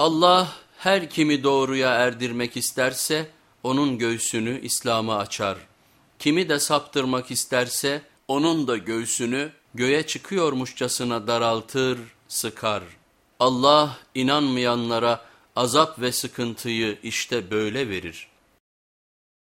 Allah her kimi doğruya erdirmek isterse onun göğsünü İslam'a açar. Kimi de saptırmak isterse onun da göğsünü göğe çıkıyormuşçasına daraltır, sıkar. Allah inanmayanlara azap ve sıkıntıyı işte böyle verir.